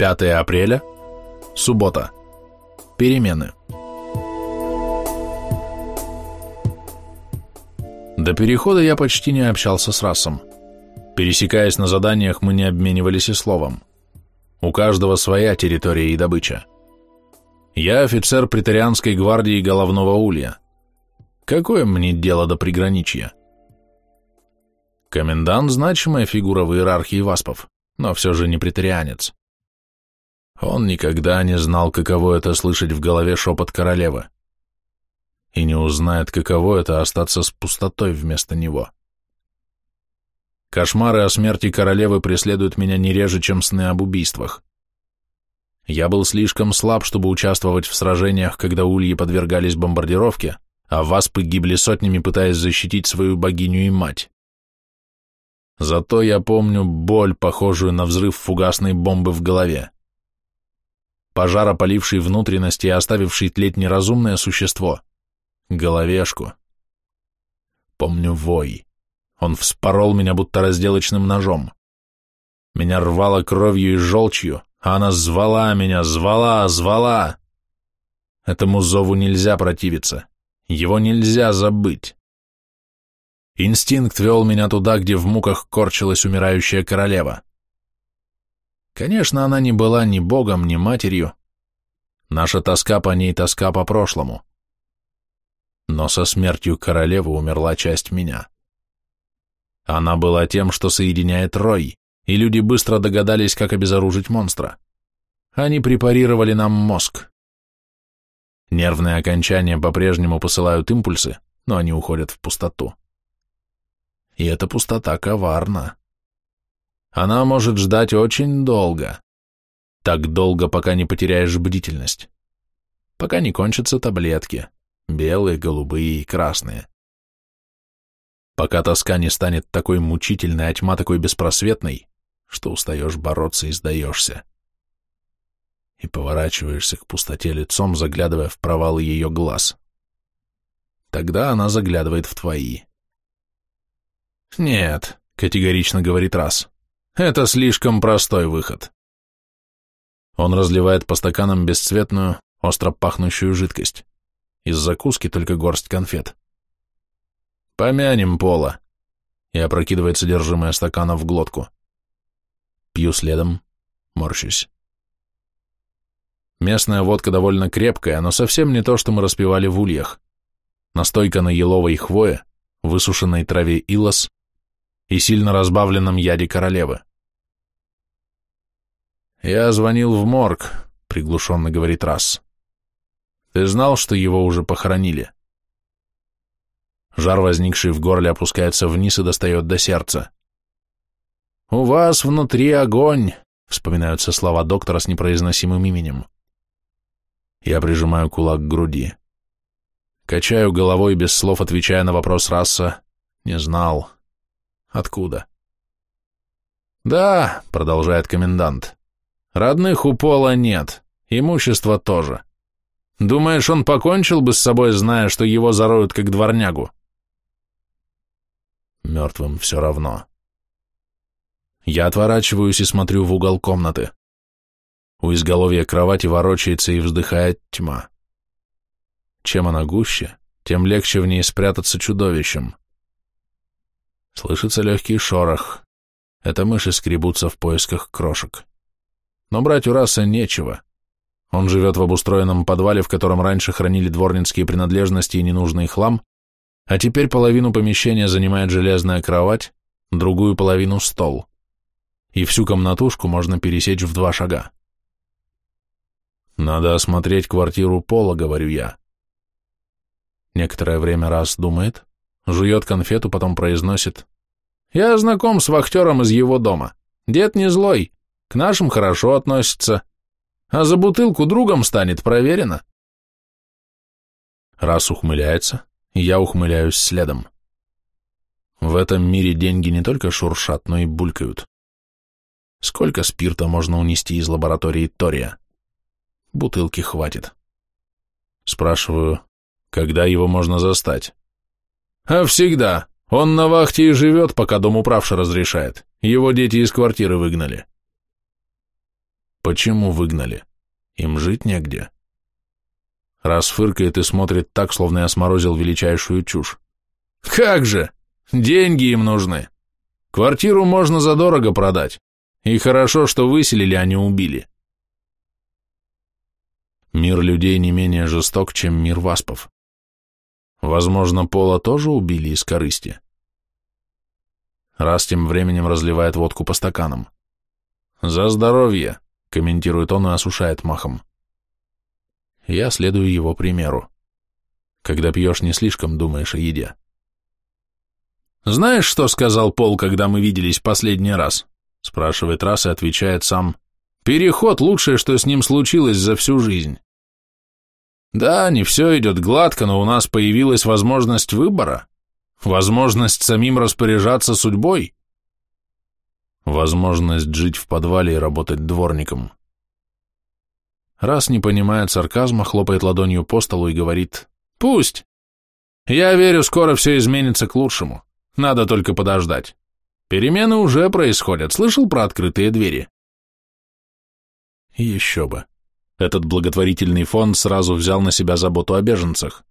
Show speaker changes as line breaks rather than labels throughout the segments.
5 апреля, суббота. Перемены. До перехода я почти не общался с расом. Пересекаясь на заданиях, мы не обменивались и словом. У каждого своя территория и добыча. Я офицер претарианской гвардии головного улья. Какое мне дело до приграничья? Комендант – значимая фигура в иерархии васпов, но все же не претарианец. Он никогда не знал, каково это слышать в голове шепот королевы. И не узнает, каково это остаться с пустотой вместо него. Кошмары о смерти королевы преследуют меня не реже, чем сны об убийствах. Я был слишком слаб, чтобы участвовать в сражениях, когда ульи подвергались бомбардировке, а васпы гибли сотнями, пытаясь защитить свою богиню и мать. Зато я помню боль, похожую на взрыв фугасной бомбы в голове. Пожар, опаливший внутренности и оставивший тлеть неразумное существо. Головешку. Помню вой. Он вспорол меня, будто разделочным ножом. Меня рвало кровью и желчью, а она звала меня, звала, звала. Этому зову нельзя противиться. Его нельзя забыть. Инстинкт вел меня туда, где в муках корчилась умирающая королева. Конечно, она не была ни богом, ни матерью. Наша тоска по ней тоска по прошлому. Но со смертью королевы умерла часть меня. Она была тем, что соединяет рой, и люди быстро догадались, как обезоружить монстра. Они препарировали нам мозг. Нервные окончания по-прежнему посылают импульсы, но они уходят в пустоту. И эта пустота коварна. Она может ждать очень долго. Так долго, пока не потеряешь бдительность. Пока не кончатся таблетки. Белые, голубые и красные. Пока тоска не станет такой мучительной, а тьма такой беспросветной, что устаешь бороться и сдаешься. И поворачиваешься к пустоте лицом, заглядывая в провалы ее глаз. Тогда она заглядывает в твои. «Нет», — категорично говорит Раз, — «это слишком простой выход». Он разливает по стаканам бесцветную, остро пахнущую жидкость. Из закуски только горсть конфет. «Помянем пола», и опрокидывает содержимое стакана в глотку. Пью следом, морщусь. Местная водка довольно крепкая, но совсем не то, что мы распивали в ульях. Настойка на еловой хвое, высушенной траве илос и сильно разбавленном яде королевы. «Я звонил в морг», — приглушенно говорит Расс. «Ты знал, что его уже похоронили?» Жар, возникший в горле, опускается вниз и достает до сердца. «У вас внутри огонь», — вспоминаются слова доктора с непроизносимым именем. Я прижимаю кулак к груди. Качаю головой, без слов отвечая на вопрос раса. «Не знал. Откуда? Да, продолжает комендант. Родных у Пола нет, имущества тоже. Думаешь, он покончил бы с собой, зная, что его зароют как дворнягу? Мертвым все равно. Я отворачиваюсь и смотрю в угол комнаты. У изголовья кровати ворочается и вздыхает тьма. Чем она гуще, тем легче в ней спрятаться чудовищем. Слышится легкий шорох. Это мыши скребутся в поисках крошек. Но брать у раса нечего. Он живет в обустроенном подвале, в котором раньше хранили дворницкие принадлежности и ненужный хлам, а теперь половину помещения занимает железная кровать, другую половину — стол. И всю комнатушку можно пересечь в два шага. «Надо осмотреть квартиру Пола», — говорю я. Некоторое время раз думает, жует конфету, потом произносит. «Я знаком с вахтером из его дома. Дед не злой, к нашим хорошо относится. А за бутылку другом станет, проверено». Раз ухмыляется, я ухмыляюсь следом. В этом мире деньги не только шуршат, но и булькают. Сколько спирта можно унести из лаборатории Тория? Бутылки хватит. Спрашиваю, когда его можно застать? А всегда. Он на вахте и живет, пока дом управша разрешает. Его дети из квартиры выгнали. Почему выгнали? Им жить негде. Раз фыркает и смотрит так, словно я сморозил величайшую чушь. Как же! Деньги им нужны. Квартиру можно задорого продать. И хорошо, что выселили, а не убили. Мир людей не менее жесток, чем мир васпов. Возможно, Пола тоже убили из корысти. Раз тем временем разливает водку по стаканам. «За здоровье!» — комментирует он и осушает махом. Я следую его примеру. Когда пьешь, не слишком думаешь о еде. «Знаешь, что сказал Пол, когда мы виделись последний раз?» — спрашивает раз и отвечает сам. Переход – лучшее, что с ним случилось за всю жизнь. Да, не все идет гладко, но у нас появилась возможность выбора, возможность самим распоряжаться судьбой, возможность жить в подвале и работать дворником. Раз не понимает сарказма, хлопает ладонью по столу и говорит «Пусть! Я верю, скоро все изменится к лучшему. Надо только подождать. Перемены уже происходят. Слышал про открытые двери?» Еще бы. Этот благотворительный фонд сразу взял на себя заботу о беженцах.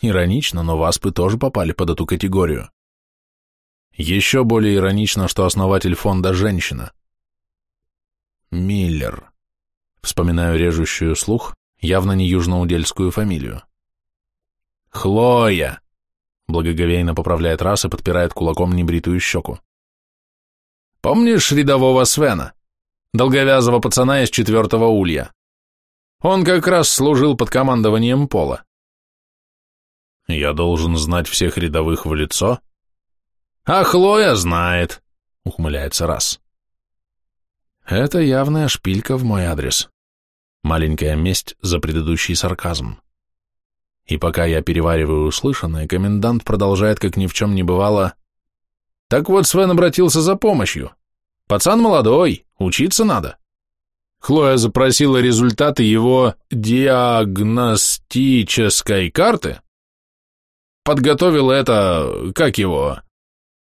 Иронично, но васпы тоже попали под эту категорию. Еще более иронично, что основатель фонда – женщина. Миллер. Вспоминаю режущую слух, явно не южноудельскую фамилию. Хлоя! Благоговейно поправляет раз и подпирает кулаком небритую щеку. Помнишь рядового Свена? долговязого пацана из четвертого улья. Он как раз служил под командованием Пола. Я должен знать всех рядовых в лицо? А Хлоя знает, ухмыляется раз. Это явная шпилька в мой адрес. Маленькая месть за предыдущий сарказм. И пока я перевариваю услышанное, комендант продолжает, как ни в чем не бывало. Так вот, Свен обратился за помощью. Пацан молодой, учиться надо. Хлоя запросила результаты его диагностической карты. Подготовила это, как его,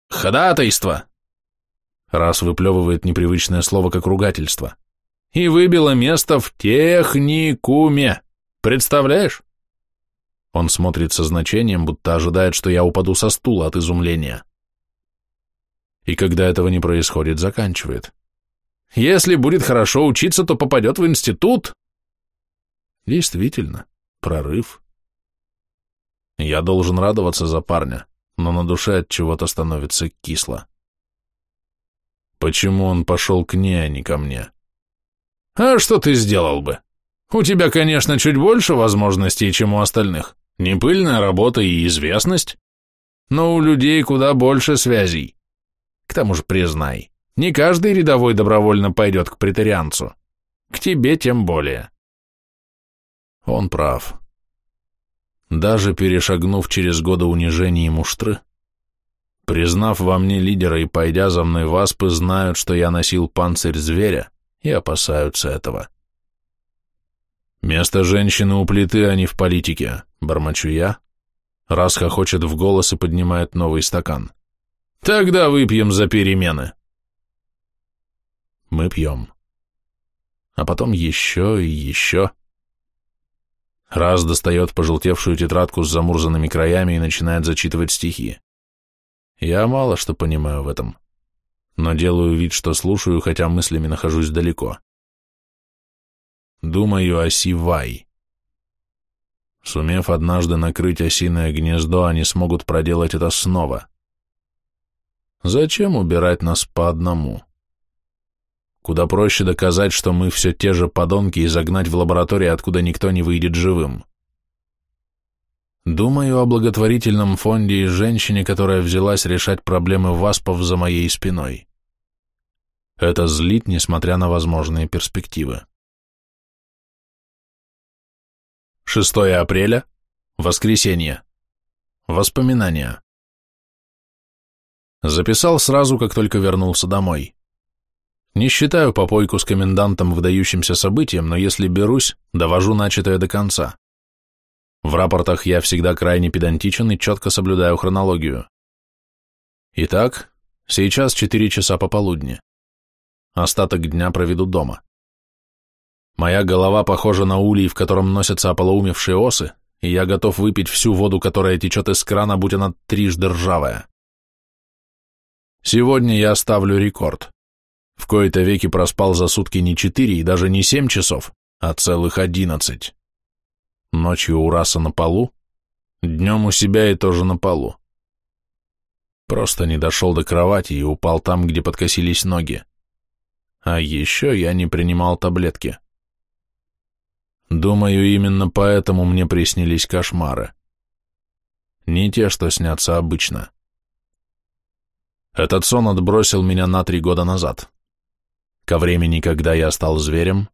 ходатайство. Раз выплевывает непривычное слово как ругательство. И выбила место в техникуме. Представляешь? Он смотрит со значением, будто ожидает, что я упаду со стула от изумления и когда этого не происходит, заканчивает. Если будет хорошо учиться, то попадет в институт. Действительно, прорыв. Я должен радоваться за парня, но на душе от чего-то становится кисло. Почему он пошел к ней, а не ко мне? А что ты сделал бы? У тебя, конечно, чуть больше возможностей, чем у остальных. Не пыльная работа и известность. Но у людей куда больше связей. К тому же признай, не каждый рядовой добровольно пойдет к претарианцу. К тебе тем более. Он прав. Даже перешагнув через годы унижения и муштры, признав во мне лидера и пойдя за мной васпы, знают, что я носил панцирь зверя и опасаются этого. Место женщины у плиты, а не в политике, бормочу я, раз хохочет в голос и поднимает новый стакан. Тогда выпьем за перемены. Мы пьем. А потом еще и еще. Раз достает пожелтевшую тетрадку с замурзанными краями и начинает зачитывать стихи. Я мало что понимаю в этом, но делаю вид, что слушаю, хотя мыслями нахожусь далеко. Думаю о Сивай. Сумев однажды накрыть осиное гнездо, они смогут проделать это снова. Зачем убирать нас по одному? Куда проще доказать, что мы все те же подонки и загнать в лабораторию, откуда никто не выйдет живым. Думаю о благотворительном фонде и женщине, которая взялась решать проблемы ВАСПов за моей спиной. Это злит, несмотря на возможные перспективы. 6 апреля, воскресенье. Воспоминания. Записал сразу, как только вернулся домой. Не считаю попойку с комендантом выдающимся событием, но если берусь, довожу начатое до конца. В рапортах я всегда крайне педантичен и четко соблюдаю хронологию. Итак, сейчас 4 часа пополудни. Остаток дня проведу дома. Моя голова похожа на улей, в котором носятся ополоумевшие осы, и я готов выпить всю воду, которая течет из крана, будь она трижды ржавая. Сегодня я ставлю рекорд. В кои-то веки проспал за сутки не четыре и даже не семь часов, а целых одиннадцать. Ночью у раса на полу, днем у себя и тоже на полу. Просто не дошел до кровати и упал там, где подкосились ноги. А еще я не принимал таблетки. Думаю, именно поэтому мне приснились кошмары. Не те, что снятся обычно. Этот сон отбросил меня на три года назад, ко времени, когда я стал зверем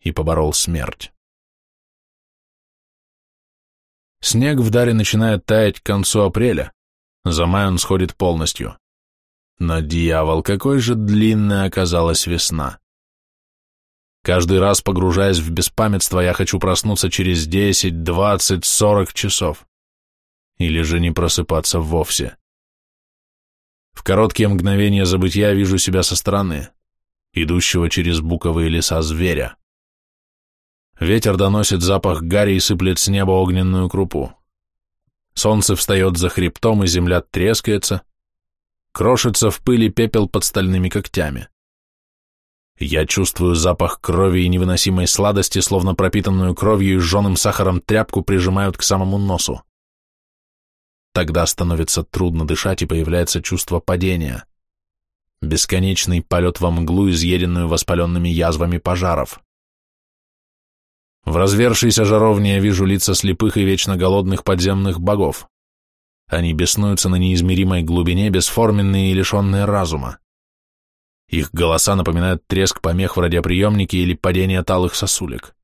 и поборол смерть. Снег в Даре начинает таять к концу апреля, за май он сходит полностью. Но, дьявол, какой же длинная оказалась весна. Каждый раз, погружаясь в беспамятство, я хочу проснуться через 10, 20, 40 часов. Или же не просыпаться вовсе. В короткие мгновения забытия вижу себя со стороны, идущего через буковые леса зверя. Ветер доносит запах гари и сыплет с неба огненную крупу. Солнце встает за хребтом, и земля трескается, крошится в пыли пепел под стальными когтями. Я чувствую запах крови и невыносимой сладости, словно пропитанную кровью и жженым сахаром тряпку прижимают к самому носу. Тогда становится трудно дышать и появляется чувство падения. Бесконечный полет во мглу, изъеденную воспаленными язвами пожаров. В развершейся жаровне я вижу лица слепых и вечно голодных подземных богов. Они беснуются на неизмеримой глубине, бесформенные и лишенные разума. Их голоса напоминают треск помех в радиоприемнике или падение талых сосулек.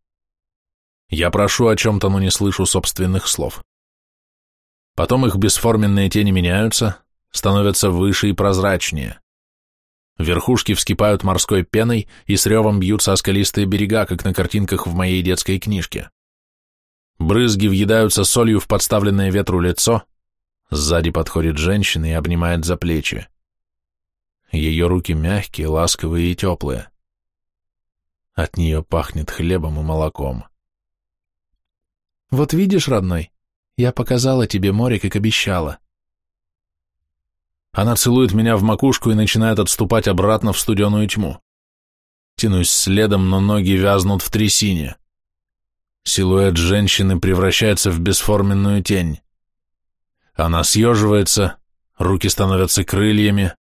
Я прошу о чем-то, но не слышу собственных слов. Потом их бесформенные тени меняются, становятся выше и прозрачнее. Верхушки вскипают морской пеной и с ревом бьются о скалистые берега, как на картинках в моей детской книжке. Брызги въедаются солью в подставленное ветру лицо, сзади подходит женщина и обнимает за плечи. Ее руки мягкие, ласковые и теплые. От нее пахнет хлебом и молоком.
«Вот видишь, родной, я показала тебе море, как обещала».
Она целует меня в макушку и начинает отступать обратно в студеную тьму. Тянусь следом, но ноги вязнут в трясине. Силуэт женщины превращается в бесформенную тень. Она съеживается, руки становятся крыльями.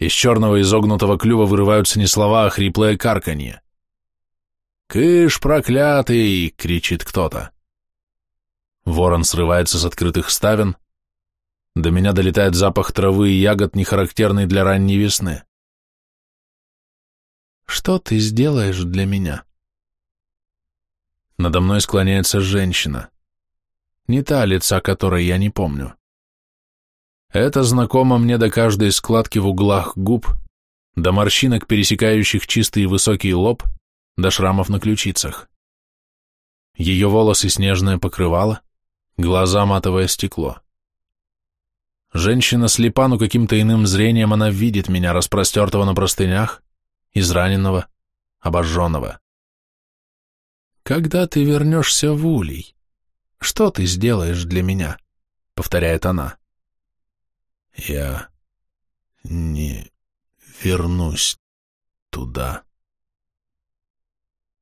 Из черного изогнутого клюва вырываются не слова, а хриплое карканье. «Кыш, проклятый!» — кричит кто-то. Ворон срывается с открытых ставен. До меня долетает запах травы и ягод, не характерный для ранней весны.
«Что ты сделаешь для меня?»
Надо мной склоняется женщина. Не та лица, которой я не помню. Это знакомо мне до каждой складки в углах губ, до морщинок, пересекающих чистый и высокий лоб, до шрамов на ключицах. Ее волосы снежное покрывало, глаза матовое стекло. Женщина слепа, но каким-то иным зрением она видит меня, распростертого на простынях, израненного, обожженного.
«Когда ты вернешься в Улей, что ты сделаешь для меня?» — повторяет она.
«Я не вернусь туда».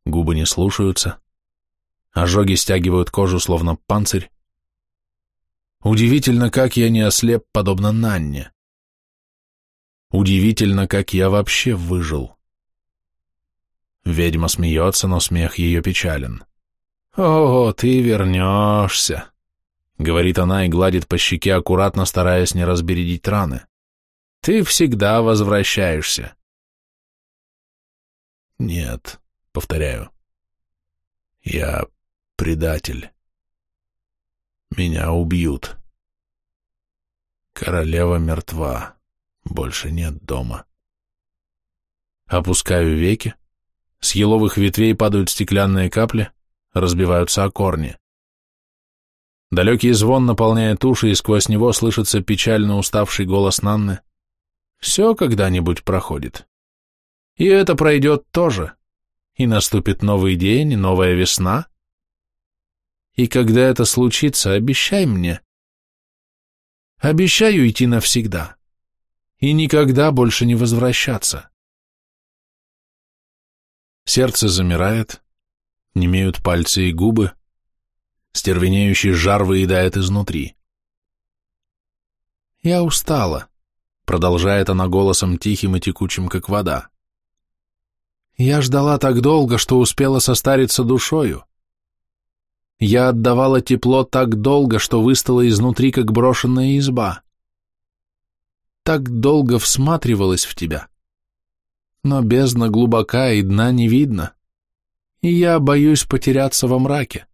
Губы не слушаются, ожоги стягивают кожу, словно панцирь, Удивительно, как я не ослеп, подобно Нанне. Удивительно, как я вообще выжил. Ведьма смеется, но смех ее печален. «О, ты вернешься», — говорит она и гладит по щеке, аккуратно стараясь не разбередить раны. «Ты всегда возвращаешься». «Нет», — повторяю, — «я предатель». Меня убьют. Королева мертва. Больше нет дома. Опускаю веки. С еловых ветвей падают стеклянные капли, разбиваются о корни. Далекий звон наполняет уши, и сквозь него слышится печально уставший голос Нанны. «Все когда-нибудь проходит. И это пройдет тоже.
и наступит новый день, и новая весна. И когда это случится, обещай мне. Обещаю идти навсегда и никогда больше не возвращаться. Сердце замирает, немеют пальцы и губы, стервенеющий жар выедает изнутри. «Я устала», — продолжает она голосом тихим и текучим, как вода. «Я ждала так долго, что успела состариться душою. Я отдавала тепло так долго, что выстала изнутри, как брошенная изба. Так долго всматривалась в тебя. Но бездна глубока и дна не видно, и я боюсь потеряться во мраке.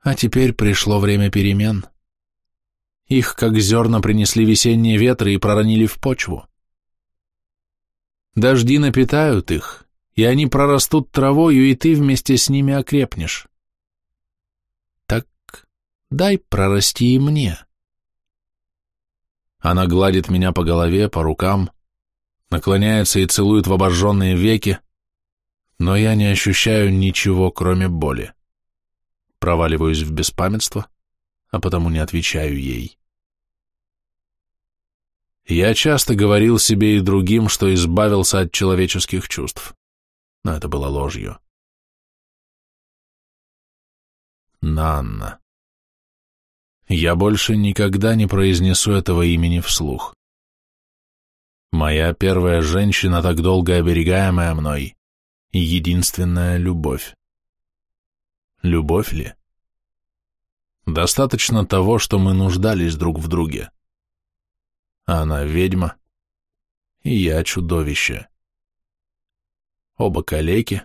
А теперь пришло время перемен. Их, как зерна, принесли весенние ветры и проронили в почву. Дожди напитают их, и они прорастут травою, и ты вместе с ними окрепнешь. Дай прорасти и мне. Она гладит меня по голове, по рукам, наклоняется и целует в обожженные веки, но я не ощущаю ничего, кроме боли. Проваливаюсь в беспамятство, а потому не отвечаю ей. Я часто говорил себе и другим, что избавился от человеческих чувств, но это было ложью. Нанна. Я больше никогда не произнесу этого имени вслух. Моя первая женщина, так долго оберегаемая мной, единственная любовь. Любовь ли? Достаточно того, что мы нуждались друг в друге. Она ведьма, и я чудовище. Оба калеки,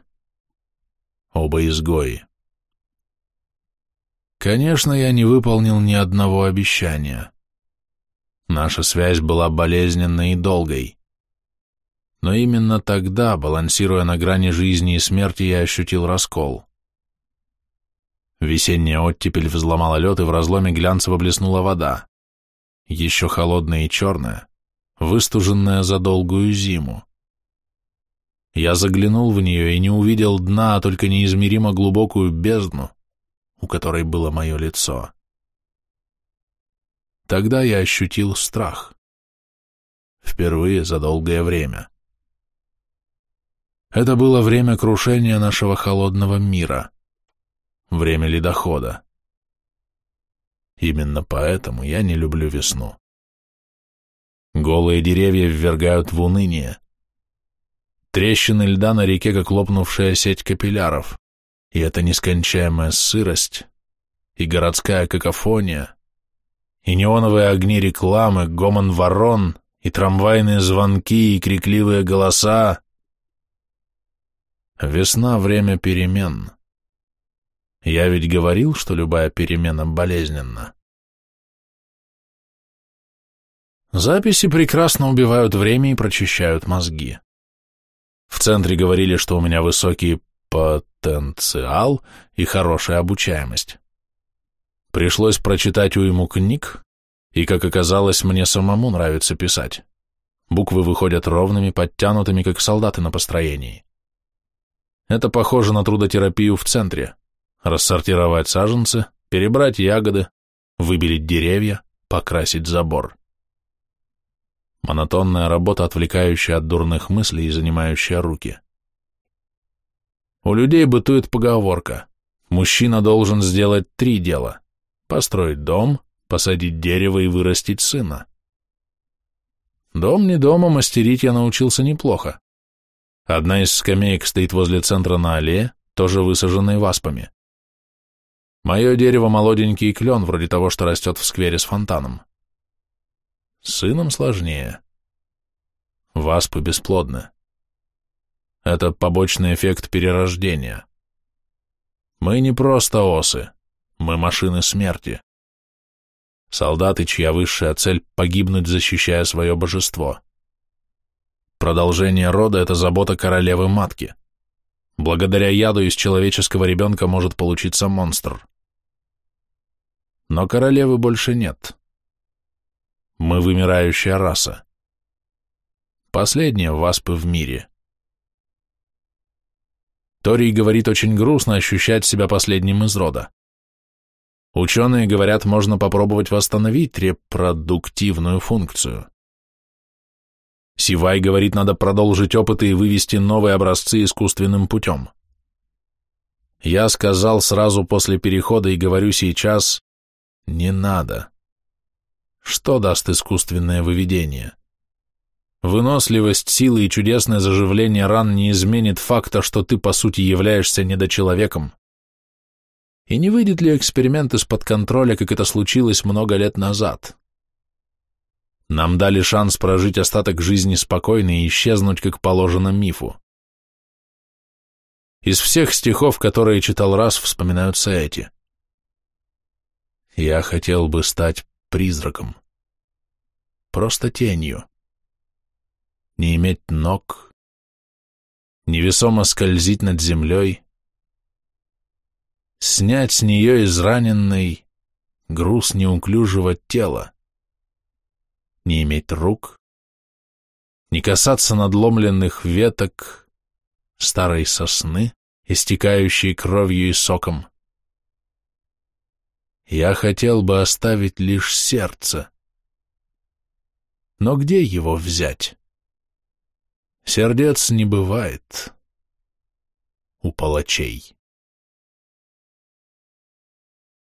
оба изгои. Конечно, я не выполнил ни одного обещания. Наша связь была болезненной и долгой. Но именно тогда, балансируя на грани жизни и смерти, я ощутил раскол. Весенняя оттепель взломала лед, и в разломе глянцево блеснула вода еще холодная и черная, выстуженная за долгую зиму. Я заглянул в нее и не увидел дна, а только неизмеримо глубокую бездну, у которой было мое лицо. Тогда я ощутил страх. Впервые за долгое время. Это было время крушения нашего холодного мира, время ледохода. Именно поэтому я не люблю весну. Голые деревья ввергают в уныние. Трещины льда на реке, как лопнувшая сеть капилляров. И это нескончаемая сырость, и городская какофония, и неоновые огни рекламы, гомон ворон, и трамвайные звонки, и крикливые голоса. Весна — время перемен. Я ведь говорил, что любая перемена болезненна. Записи прекрасно убивают время и прочищают мозги. В центре говорили, что у меня высокий потенциал и хорошая обучаемость. Пришлось прочитать уйму книг, и, как оказалось, мне самому нравится писать. Буквы выходят ровными, подтянутыми, как солдаты на построении. Это похоже на трудотерапию в центре рассортировать саженцы, перебрать ягоды, выбелить деревья, покрасить забор. Монотонная работа, отвлекающая от дурных мыслей и занимающая руки. У людей бытует поговорка «Мужчина должен сделать три дела – построить дом, посадить дерево и вырастить сына». Дом не дома, мастерить я научился неплохо. Одна из скамеек стоит возле центра на аллее, тоже высаженной васпами. Мое дерево молоденький клен, вроде того, что растет в сквере с фонтаном. С сыном сложнее. Васпы бесплодны. Это побочный эффект перерождения. Мы не просто осы, мы машины смерти. Солдаты, чья высшая цель — погибнуть, защищая свое божество. Продолжение рода — это забота королевы-матки. Благодаря яду из человеческого ребенка может получиться монстр. Но королевы больше нет. Мы вымирающая раса. Последняя васпы в мире.
Торий говорит очень грустно ощущать себя последним из рода. Ученые говорят, можно попробовать восстановить репродуктивную функцию. Сивай говорит, надо продолжить опыты и вывести новые образцы искусственным путем. Я сказал сразу после перехода и говорю сейчас, не надо. Что даст искусственное выведение? Выносливость, силы и чудесное заживление ран не изменит факта, что ты по сути являешься недочеловеком. И не выйдет ли эксперимент из-под контроля, как это случилось много лет назад? Нам дали шанс прожить остаток жизни спокойно и исчезнуть, как положено мифу. Из всех стихов, которые читал раз, вспоминаются эти. Я хотел бы стать призраком. Просто тенью. Не иметь ног. Невесомо скользить над землей. Снять с нее израненный груз неуклюжего тела не иметь рук, не касаться надломленных веток старой сосны, истекающей кровью и соком. Я хотел бы оставить лишь сердце. Но где его взять? Сердец не бывает у палачей.